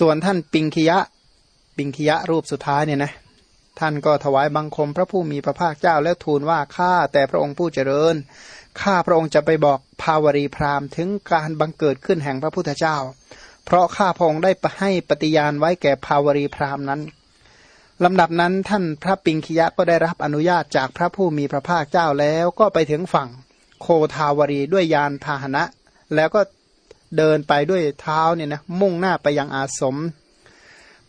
ส่วนท่านปิงคิยะ ปิงคิยะรูปสุดท้ายเนี่ยนะท่านก็ถวายบังคมพระผู้มีพระภาคเจ้าแล้วทูลว่าข้าแต่พระองค์ผู้เจริญข้าพระองค์จะไปบอกพาวรีพราหมณ์ถึงการบังเกิดขึ้นแห่งพระพุทธเจ้า เพราะข้าพระองค์ได้ให้ปฏิญาณไว้แก่พาวรีพราหมณ์นั้นลำดับนั้นท่านพระปิงคิยะก็ได้รับอนุญาตจากพระผู้มีพระภาคเจ้าแล้วก็ไปถึงฝั่งโคทาวรีด้วยยานพาหนะ แล้วก็ เดินไปด้วยเท้าเนี่ยนะมุ่งหน้าไปยังอาสม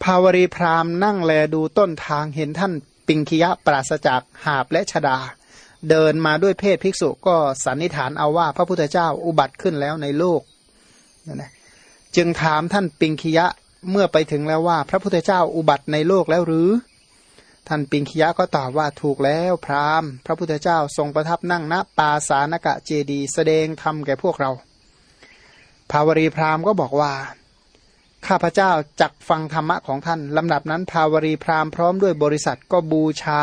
ภาวรีพรามนั่งแลดูต้นทางเห็นท่านปิงคิยะปราศจากหาบและชดา เดินมาด้วยเพศภิกษุก็สันนิษฐานเอาว่าพระพุทธเจ้าอุบัติขึ้นแล้วในโลกนะจึงถามท่านปิงคิยะเมื่อไปถึงแล้วว่า พระพุทธเจ้าอุบัติในโลกแล้วหรือ ท่านปิงคิยะก็ตอบว่าถูกแล้วพรามพระพุทธเจ้าทรงประทับนั่งณปาสานกะเจดี แสดงธรรมแก่พวกเรา ภาวรีพราหมณ์ก็บอกว่า ข้าพเจ้าจักฟังธรรมะของท่านลำดับนั้น ภาวรีพราหมณ์พร้อมด้วยบริษัทก็บูชา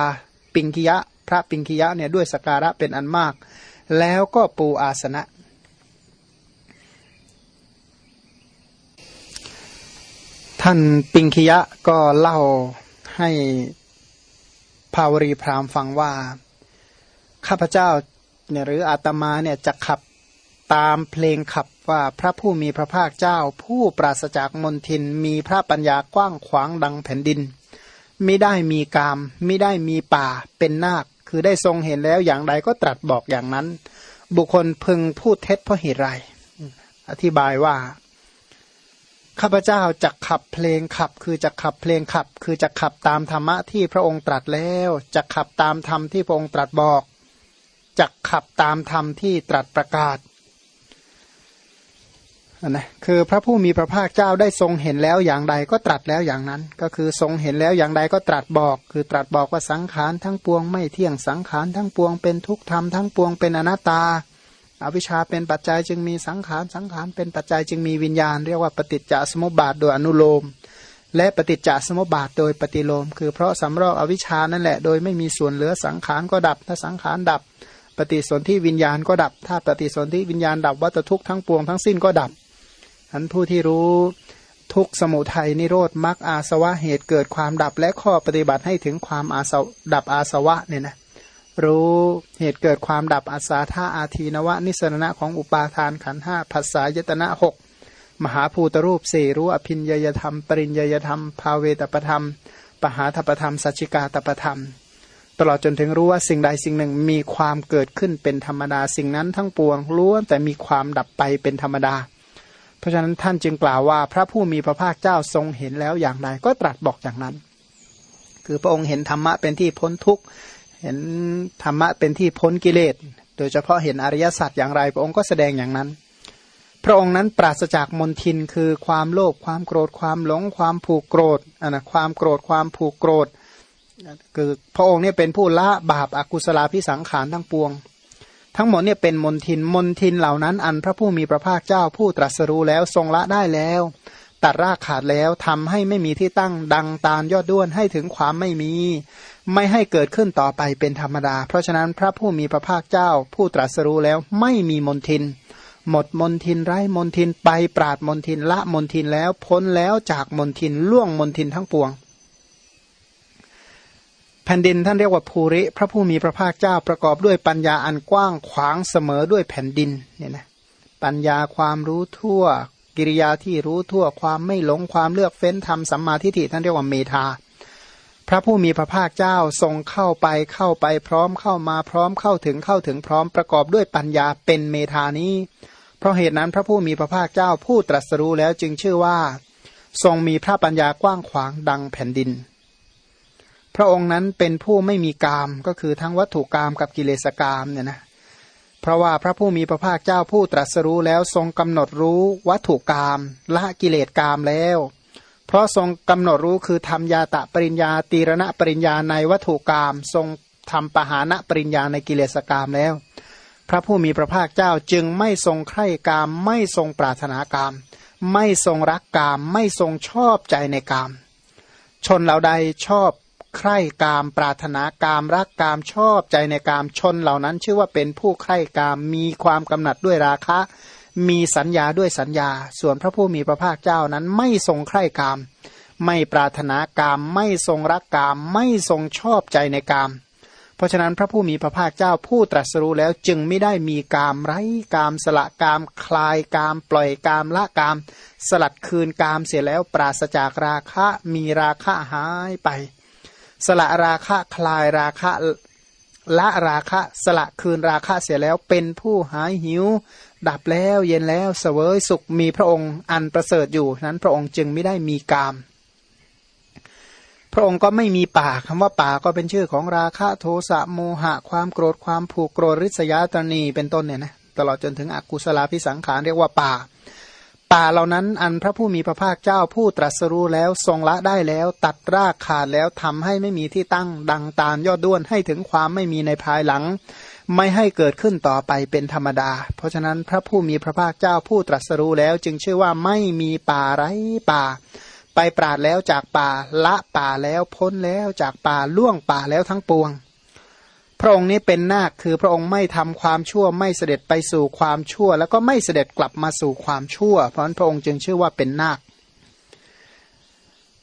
ปิงคิยะ พระปิงคิยะเนี่ยด้วยสการะเป็นอันมาก แล้วก็ปูอาสนะท่านปิงคิยะก็เล่าให้ภาวรีพราหมณ์ฟังว่า ข้าพเจ้าเนี่ยหรืออาตมาเนี่ยจะขับ ตามเพลงขับว่าพระผู้มีพระภาคเจ้า ผู้ปราศจากมนทินมีพระปัญญากว้างขวางดังแผ่นดินไม่ได้มีกามไม่ได้มีป่าเป็นนาค คือได้ทรงเห็นแล้วอย่างใดก็ตรัสบอกอย่างนั้น บุคคลพึงพูดเท็จเพราะเหตุไร อธิบายว่า ข้าพเจ้าจะขับเพลงขับ คือจะขับเพลงขับ คือจะขับตามธรรมะที่พระองค์ตรัสแล้วจะขับตามธรรมที่พระองค์ตรัสบอกจะขับตามธรรมที่ตรัสประกาศ นะคือพระผู้มีพระภาคเจ้าได้ทรงเห็นแล้วอย่างใดก็ตรัสแล้วอย่างนั้น ก็คือทรงเห็นแล้วอย่างใดก็ตรัสบอก คือตรัสบอกว่าสังขารทั้งปวงไม่เที่ยงสังขารทั้งปวงเป็นทุกธรรมทั้งปวงเป็นอนัตตาอวิชชาเป็นปัจจัยจึงมีสังขารสังขารเป็นปัจจัยจึงมีวิญญาณ เรียกว่าปฏิจจสมุปบาทโดยอนุโลม และปฏิจจสมุปบาทโดยปฏิโลม คือเพราะสำรอกอวิชชานั่นแหละโดยไม่มีส่วนเหลือสังขารก็ดับถ้าสังขารดับ ปฏิสนธิวิญญาณก็ดับ ถ้าปฏิสนธิวิญญาณดับวัตทุกข์ทั้งปวงทั้งสิ้นก็ดับ อันผู้ที่รู้ทุกสมุทัยนิโรธมรรคอาสวะเหตุเกิดความดับและข้อปฏิบัติให้ถึงความอาสดับอาสวะเนี่ยนะรู้เหตุเกิดความดับอาสาธาอาทีนวะ นิสรณะของอุปาทานขันห้าภาษายตนะหกมหาภูตรูปสี่รู้อภินยยธรรม ปริญยยธรรม ภาเวตประธรรม ปหาธปธรรม สัจจิกาตประธรรม ตลอดจนถึงรู้ว่าสิ่งใดสิ่งหนึ่งมีความเกิดขึ้นเป็นธรรมดา สิ่งนั้นทั้งปวงล้วนแต่มีความดับไปเป็นธรรมดา เพราะฉะนั้นท่านจึงกล่าวว่าพระผู้มีพระภาคเจ้าทรงเห็นแล้วอย่างไรก็ตรัสบอกอย่างนั้น คือพระองค์เห็นธรรมะเป็นที่พ้นทุกข์เห็นธรรมะเป็นที่พ้นกิเลส โดยเฉพาะเห็นอริยสัจอย่างไร พระองค์ก็แสดงอย่างนั้น พระองค์นั้นปราศจากมนทินคือความโลภความโกรธความหลง ความผูกโกรธอันนะความโกรธความผูกโกรธคือพระองค์เนี่ยเป็นผู้ละบาปอากุศลาพิสังขารทั้งปวง ทั้งหมดเนี่ยเป็นมนทินมนทินเหล่านั้น อันพระผู้มีพระภาคเจ้าผู้ตรัสรู้แล้วทรงละได้แล้ว ตัดรากขาดแล้วทำให้ไม่มีที่ตั้งดังตาลยอดด้วนให้ถึงความไม่มี ไม่ให้เกิดขึ้นต่อไปเป็นธรรมดา เพราะฉะนั้นพระผู้มีพระภาคเจ้า ผู้ตรัสรู้แล้วไม่มีมนทิน หมดมนทินไร้มนทินไปปราดมนทินละมนทินแล้วพ้นแล้วจากมนทินล่วงมนทินทั้งปวง แผ่นดินท่านเรียกว่าภูริ พระผู้มีพระภาคเจ้าประกอบด้วยปัญญาอันกว้างขวางเสมอด้วยแผ่นดินเนี่ยนะปัญญาความรู้ทั่ว กิริยาที่รู้ทั่วความไม่หลงความเลือกเฟ้นทำสัมมาทิฏฐิท่านเรียกว่าเมธาพระผู้มีพระภาคเจ้าทรงเข้าไปเข้าไปพร้อมเข้ามาพร้อมเข้าถึงเข้าถึงพร้อมประกอบด้วยปัญญาเป็นเมธานี้ เพราะเหตุนั้นพระผู้มีพระภาคเจ้าผู้ตรัสรู้แล้วจึงชื่อว่า ทรงมีพระปัญญากว้างขวางดังแผ่นดิน พระองค์นั้นเป็นผู้ไม่มีกามก็คือทั้งวัตถุกามกับกิเลสกามเนี่ยนะเพราะว่าพระผู้มีพระภาคเจ้าผู้ตรัสรู้แล้วทรงกำหนดรู้วัตถุกามละกิเลสกามแล้ว เพราะทรงกำหนดรู้คือทำยาตะปริญญาตีรณะปริญญาในวัตถุกรรมทรงทำปหานะปริญญาในกิเลสกรรมแล้ว พระผู้มีพระภาคเจ้าจึงไม่ทรงใคร่กาม ไม่ทรงปรารถนากาม ไม่ทรงรักกาม ไม่ทรงชอบใจในกาม ชนเหล่าใดชอบ ใคร่กามปรารถนากามรักกามชอบใจในกามชนเหล่านั้น ชื่อว่าเป็นผู้ใคร่กามมีความกำหนัดด้วยราคะ มีสัญญาด้วยสัญญา ส่วนพระผู้มีพระภาคเจ้านั้นไม่ทรงใคร่กาม ไม่ปรารถนากามไม่ทรงรักกาม ไม่ทรงชอบใจในกาม เพราะฉะนั้นพระผู้มีพระภาคเจ้าผู้ตรัสรู้แล้วจึงไม่ได้มีกามไร้กามสละกามคลายกาม ปล่อยกามละกาม สลัดคืนกามเสียแล้วปราศจากราคะมีราคะหายไป สละราคะคลายราคะละราคะสละคืนราคะเสียแล้วเป็นผู้หายหิว ดับแล้วเย็นแล้วเสวยสุขมีพระองค์อันประเสริฐอยู่นั้นพระองค์จึงไม่ได้มีกาม พระองค์ก็ไม่มีป่าคำว่าป่าก็เป็นชื่อของราคะโทสะโมหะ ความโกรธความผูกโกรธริษยาตนีเป็นต้นเนี่ยนะตลอดจนถึงอกุศลาพิสังขารเรียกว่าป่า ป่าเหล่านั้นอันพระผู้มีพระภาคเจ้าผู้ตรัสรู้แล้วทรงละได้แล้ว ตัดรากขาดแล้วทำให้ไม่มีที่ตั้งดังตาลยอดด้วนให้ถึงความไม่มีในภายหลัง ไม่ให้เกิดขึ้นต่อไปเป็นธรรมดา เพราะฉะนั้นพระผู้มีพระภาคเจ้าผู้ตรัสรู้แล้ว จึงชื่อว่าไม่มีป่าไร้ป่า ไปปราดแล้วจากป่าละป่าแล้วพ้นแล้วจากป่าล่วงป่าแล้วทั้งปวง พระองค์นี้เป็นนาคคือพระองค์ไม่ทำความชั่วไม่เสด็จไปสู่ความชั่ว แล้วก็ไม่เสด็จกลับมาสู่ความชั่ว เพราะนั้นพระองค์จึงชื่อว่าเป็นนาค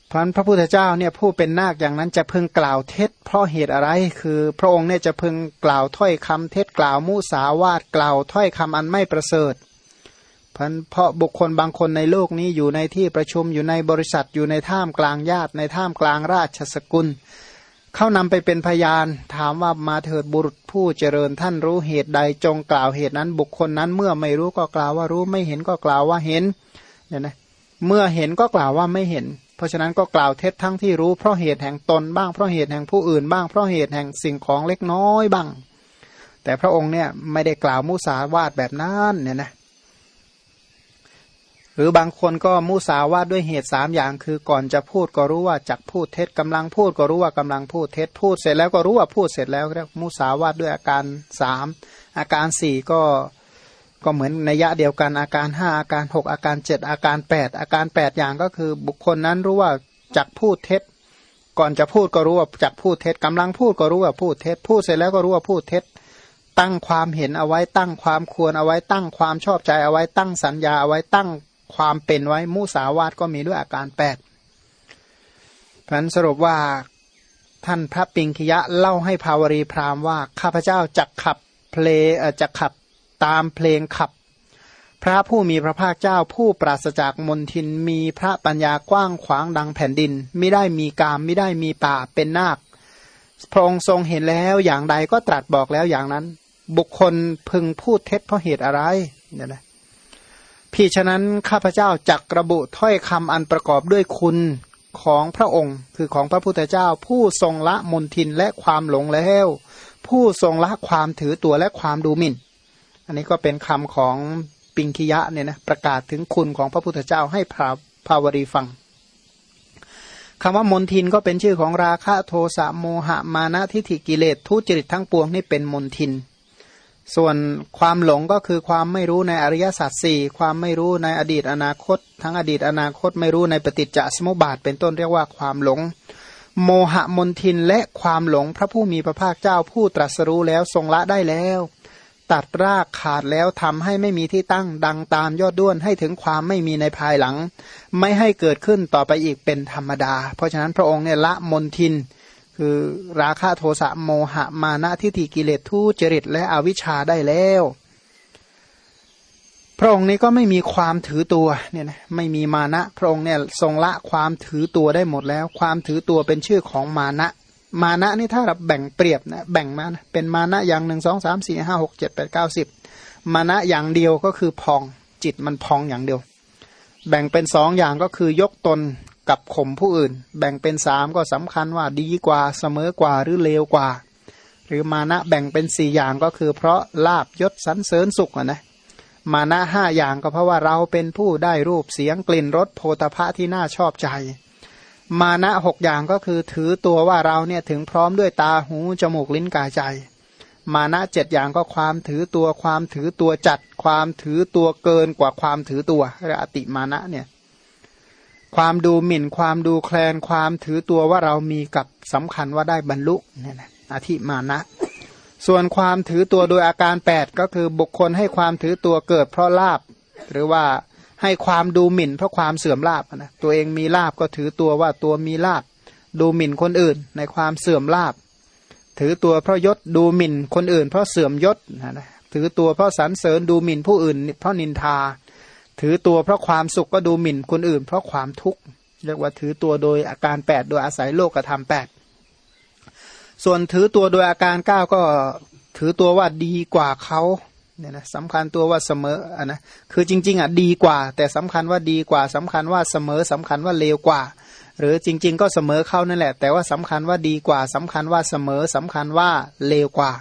เพราะนั้นพระพุทธเจ้าเนี่ยผู้เป็นนาคอย่างนั้นจะพึงกล่าวเท็จ เพราะเหตุอะไรคือพระองค์เนี่ยจะพึงกล่าวถ้อยคำเท็จกล่าวมุสาวาทกล่าวถ้อยคำอันไม่ประเสริฐเพราะเพราะบุคคลบางคนในโลกนี้อยู่ในที่ประชุมอยู่ในบริษัทอยู่ในท่ามกลางญาติในท่ามกลางราชสกุล เขานำไปเป็นพยาน ถามว่ามาเถิดบุรุษผู้เจริญท่านรู้เหตุใดจงกล่าวเหตุนั้น บุคคลนั้นเมื่อไม่รู้ก็กล่าวว่ารู้ไม่เห็นก็กล่าวว่าเห็นเนี่ยนะเมื่อเห็นก็กล่าวว่าไม่เห็น เพราะฉะนั้นก็กล่าวเท็จทั้งที่รู้เพราะเหตุแห่งตนบ้างเพราะเหตุแห่งผู้อื่นบ้างเพราะเหตุแห่งสิ่งของเล็กน้อยบ้าง แต่พระองค์เนี่ยไม่ได้กล่าวมุสาวาทแบบนั้นเนี่ยนะ หรือบางคนก็มุสาวาดด้วยเหตุสามอย่าง คือก่อนจะพูดก็รู้ว่าจักพูดเท็จกำลังพูดก็รู้ว่ากำลังพูดเท็จพูดเสร็จแล้วก็รู้ว่าพูดเสร็จแล้วเรียกมุสาวาดด้วยอาการสามอาการสี่ก็ก็เหมือนในยะเดียวกันอาการห้าอาการหกอาการเจ็ดอาการแปดอาการแปดอย่างก็คือ บุคคลนั้นรู้ว่าจักพูดเท็จ ก่อนจะพูดก็รู้ว่าจักพูดเท็จกำลังพูดก็รู้ว่าพูดเท็จพูดเสร็จแล้วก็รู้ว่าพูดเท็จตั้งความเห็นเอาไว้ตั้งความควรเอาไว้ตั้งความชอบใจเอาไว้ตั้งสัญญาเอาไว้ตั้ง ความเป็นไว้มุสาวาตก็มีด้วยอาการแปดพันสรุปว่าท่านพระปิงคยะเล่าให้ภาวรีพราหมณ์ว่าข้าพเจ้าจะขับเพลจะขับตามเพลงขับ พระผู้มีพระภาคเจ้าผู้ปราศจากมนทินมีพระปัญญากว้างขวางดังแผ่นดิน ไม่ได้มีกามไม่ได้มีป่าเป็นนาคพระองค์ทรงเห็นแล้วอย่างใดก็ตรัสบอกแล้วอย่างนั้น บุคคลพึงพูดเท็จเพราะเหตุอะไรเนี่ยนะ พี่ฉะนั้นข้าพเจ้าจักระบุถ้อยคำอันประกอบด้วยคุณของพระองค์ คือของพระพุทธเจ้า ผู้ทรงละมนทินและความหลงแล้ว ผู้ทรงละความถือตัวและความดูหมิ่น อันนี้ก็เป็นคำของปิงคิยะเนี่ยนะประกาศถึงคุณของพระพุทธเจ้าให้พระภาวรีฟังคำว่ามนทินก็เป็นชื่อของราคะโทสะโมหะมานะทิฏฐิกิเลสทุจริตทั้งปวงนี่เป็นมนทิน ส่วนความหลงก็คือความไม่รู้ในอริยสัจสี่ความไม่รู้ในอดีตอนาคต ทั้งอดีตอนาคตไม่รู้ในปฏิจจสมุปบาทเป็นต้นเรียกว่าความหลง โมหะมนทินและความหลงพระผู้มีพระภาคเจ้าผู้ตรัสรู้แล้วทรงละได้แล้ว ตัดรากขาดแล้วทำให้ไม่มีที่ตั้งดังตามยอดด้วนให้ถึงความไม่มีในภายหลัง ไม่ให้เกิดขึ้นต่อไปอีกเป็นธรรมดา เพราะฉะนั้นพระองค์เนี่ยละมนทิน คือราคะโทสะโมหะมานะทิฏฐิกิเลสทุจริตและอวิชชาได้แล้ว พระองค์นี้ก็ไม่มีความถือตัวเนี่ยนะไม่มีมานะ พระองค์เนี่ยทรงละความถือตัวได้หมดแล้ว ความถือตัวเป็นชื่อของมานะ มานะนี่ถ้าเราแบ่งเปรียบนะแบ่งมานะเป็นมานะอย่างหนึ่งสองสามสี่ห้าหกเจ็ดแปดเก้าสิบมานะอย่างเดียวก็คือพองจิตมันพองอย่างเดียว แบ่งเป็นสองอย่างก็คือยกตน กับข่มผู้อื่น แบ่งเป็นสามก็สำคัญว่าดีกว่าเสมอกว่าหรือเลวกว่า หรือมานะแบ่งเป็นสี่อย่างก็คือ เพราะลาบยศสันเสริญสุขนะมานะห้าอย่างก็เพราะว่าเราเป็นผู้ได้รูปเสียงกลิ่นรสโพธพะที่น่าชอบใจ มานะหกอย่างก็คือถือตัวว่าเราเนี่ยถึงพร้อมด้วยตาหูจมูกลิ้นกายใจ มานะเจ็ดอย่างก็ความถือตัวความถือตัวจัด ความถือตัวเกินกว่าความถือตัวเรียกอติมานะเนี่ย ความดูหมิ่นความดูแคลนความถือตัวว่าเรามีกับสำคัญว่าได้บรรลุเนี่ยนะอธิมานะ ส่วนความถือตัวโดยอาการ 8 ก็คือบุคคลให้ความถือตัวเกิดเพราะลาบ หรือว่าให้ความดูหมิ่นเพราะความเสื่อมลาบนะตัวเองมีลาบก็ถือตัวว่าตัวมีลาบ ดูหมิ่นคนอื่นในความเสื่อมลาบ ถือตัวเพราะยศดูหมิ่นคนอื่น เพราะเสื่อมยศนะถือตัวเพราะสรรเสริญดูหมิ่นผู้อื่น เพราะนินทา ถือตัวเพราะความสุขก็ดูหมิ่นคนอื่น เพราะความทุกข์เรียกว่าถือตัวโดยอาการแปดโดยอาศัยโลกธรรมแปดส่วนถือตัวโดยอาการเก้าก็ถือตัวว่าดีกว่าเขาเนี่ยนะสำคัญตัวว่าเสมออะนะคือจริง ๆอะดีกว่า แต่สำคัญว่าดีกว่าสำคัญว่าเสมอสำคัญว่าเลวกว่า หรือจริง ๆ ก็เสมอเข้านั่นแหละ แต่ว่าสำคัญว่าดีกว่าสำคัญว่าเสมอสำคัญว่าเลวกว่า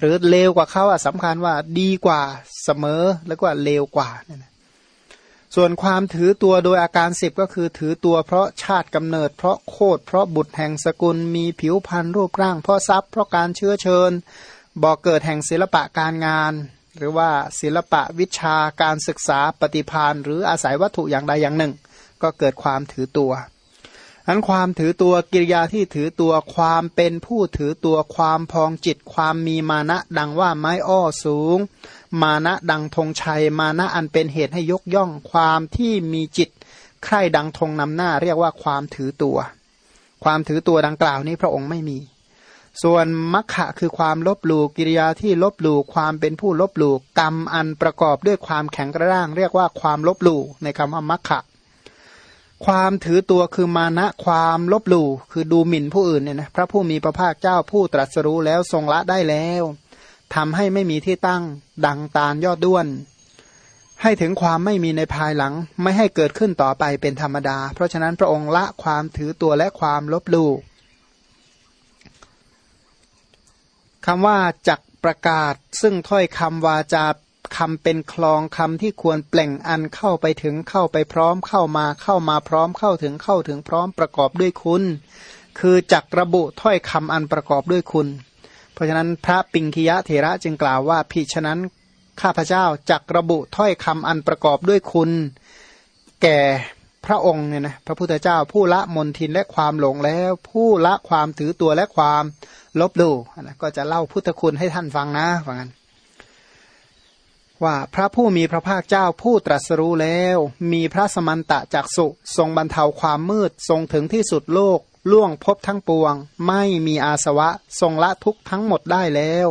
หรือเลวกว่าเขาอะสำคัญว่าดีกว่าเสมอแล้วก็เลวกว่าเนี่ยนะ ส่วนความถือตัวโดยอาการสิบก็คือถือตัวเพราะชาติกำเนิด เพราะโคดเพราะบุตรแห่งสกุลมีผิวพรรณรูปร่าง เพราะทรัพย์เพราะการเชื้อเชิญบ่อกเกิดแห่งศิลปะการงาน หรือว่าศิลปะวิชาการศึกษาปฏิพานหรืออาศัยวัตถุอย่างใดอย่างหนึ่ง ก็เกิดความถือตัวอันความถือตัวกิริยาที่ถือตัวความเป็นผู้ถือตัวความพองจิตความมีมานะดังว่าไม้อ้อสูง มานะดังธงชัย มานะอันเป็นเหตุให้ยกย่องความที่มีจิตใคร่ดังธงนำหน้า เรียกว่าความถือตัว ความถือตัวดังกล่าวนี้พระองค์ไม่มี ส่วนมัคคะคือความลบหลู่กิริยาที่ลบหลู่ความเป็นผู้ลบหลู่กรรมอันประกอบด้วยความแข็งกระด้าง เรียกว่าความลบหลู่ในคำว่ามัคคะความถือตัวคือมานะความลบหลู่คือดูหมิ่นผู้อื่นเนี่ยนะพระผู้มีพระภาคเจ้าผู้ตรัสรู้แล้วทรงละได้แล้ว ทำให้ไม่มีที่ตั้ง ดังตาลยอดด้วน ให้ถึงความไม่มีในภายหลัง ไม่ให้เกิดขึ้นต่อไปเป็นธรรมดา เพราะฉะนั้นพระองค์ละความถือตัวและความลบลู่คำว่าจักประกาศ ซึ่งถ้อยคำวาจาคำเป็นคลองคำที่ควรเปล่งอันเข้าไปถึงเข้าไปพร้อมเข้ามาเข้ามาพร้อมเข้าถึงเข้าถึงพร้อมประกอบด้วยคุณ คือจักระบุถ้อยคำอันประกอบด้วยคุณ เพราะฉะนั้นพระปิงคิยะเถระจึงกล่าวว่าพิฉะนั้นข้าพเจ้าจักระบุถ้อยคำอันประกอบด้วยคุณ แก่พระองค์เนี่ยนะพระพุทธเจ้าผู้ละมนทินและความหลงแล้ว ผู้ละความถือตัวและความลบดูนะก็จะเล่าพุทธคุณให้ท่านฟังนะว่างั้นว่าพระผู้มีพระภาคเจ้าผู้ตรัสรู้แล้ว มีพระสมันตะจากสุทรงบรรเทาความมืดทรงถึงที่สุดโลก ล่วงพบทั้งปวง ไม่มีอาสวะ ทรงละทุกทั้งหมดได้แล้ว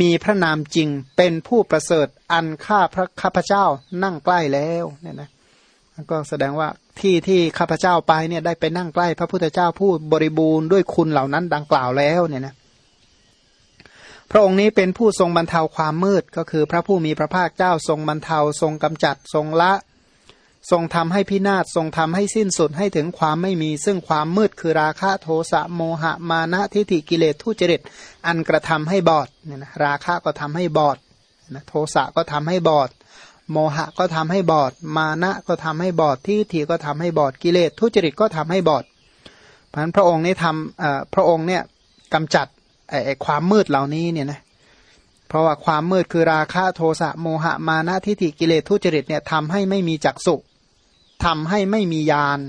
มีพระนามจริงเป็นผู้ประเสริฐอันข้าพระข้าพเจ้านั่งใกล้แล้วเนี่ยนะก็แสดงว่าที่ที่ข้าพเจ้าไปเนี่ยได้ไปนั่งใกล้ พระพุทธเจ้าผู้บริบูรณ์ด้วยคุณเหล่านั้นดังกล่าวแล้วเนี่ยนะพระองค์นี้เป็นผู้ทรงบรรเทาความมืดก็คือ พระผู้มีพระภาคเจ้าทรงบรรเทาทรงกำจัดทรงละ ทรงทำให้พินาศทรงทำให้สิ้นสุดให้ถึงความไม่มี ซึ่งความมืดคือราคะโทสะโมหะมานะทิฏฐิกิเลสทุจริต อันกระทำให้บอดเนี่ยนะราคะก็ทำให้บอดนะโทสะก็ทำให้บอด โมหะก็ทำให้บอด มานะก็ทำให้บอดทิฏฐิก็ทำให้บอดกิเลสทุจริตก็ทำให้บอดเพราะนั้นพระองค์นี้ทำพระองค์เนี่ยกำจัดไอ้ความมืดเหล่านี้เนี่ยนะเพราะว่าความมืดคือราคะโทสะโมหะมานะทิฏฐิกิเลสทุจริตเนี่ยทำให้ไม่มีจักสุ ทำให้ไม่มียาน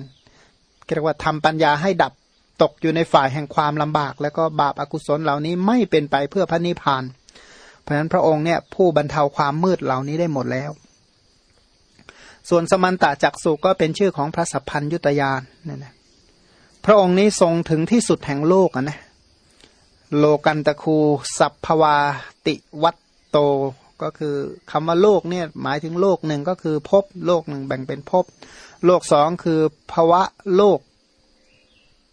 เรียกว่าทำปัญญาให้ดับตกอยู่ในฝ่ายแห่งความลำบาก แล้วก็บาปอากุศลเหล่านี้ไม่เป็นไปเพื่อพระนิพพาน เพราะฉะนั้นพระองค์เนี่ยผู้บรรเทาความมืดเหล่านี้ได้หมดแล้ว ส่วนสมันตะจักสุก็เป็นชื่อของพระสัพพัญยุตยานนี่นะพระองค์นี้ทรงถึงที่สุดแห่งโลกนะโลกันตะคู สัพพวาติวัตโต ก็คือคำว่าโลกเนี่ยหมายถึงโลกหนึ่งก็คือภพโลกหนึ่งแบ่งเป็นภพโลกสองคือภวะโลก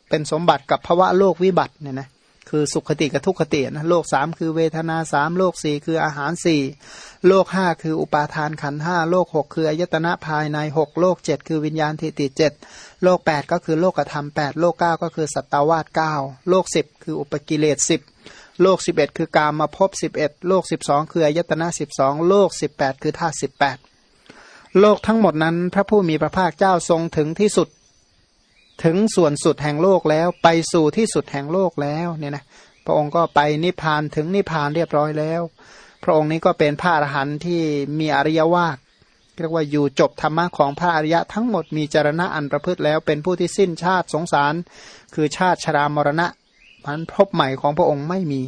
เป็นสมบัติกับภวะโลกวิบัติเนี่ยนะคือสุขติกับทุกขตินะโลกสามคือเวทนาสามโลกสี่คืออาหารสี่โลกห้าคืออุปาทานขันห้าโลกหกคืออายตนะภายในหกโลกเจ็ดคือวิญญาณทิฏฐิเจ็ดโลกแปดก็คือโลกธรรมแปดโลกเก้าก็คือสัตวาสเก้าโลกสิบคืออุปกิเลสสิบ โลกสิบเอ็ดคือกามมาพบสิบเอ็ดโลกสิบสองคืออายตนะสิบสองโลกสิบแปดคือธาตุสิบแปดโลกทั้งหมดนั้น พระผู้มีพระภาคเจ้าทรงถึงที่สุด ถึงส่วนสุดแห่งโลกแล้วไปสู่ที่สุดแห่งโลกแล้วเนี่ยนะพระองค์ก็ไปนิพพานถึงนิพพานเรียบร้อยแล้ว พระองค์นี้ก็เป็นพระอรหันต์ที่มีอริยวาสเรียกว่าอยู่จบธรรมะของพระอริยะทั้งหมดมีจรณะอันประพฤติแล้วเป็นผู้ที่สิ้นชาติสงสาร คือชาติชรามรณะ พันพบใหม่ของพระองค์ไม่มี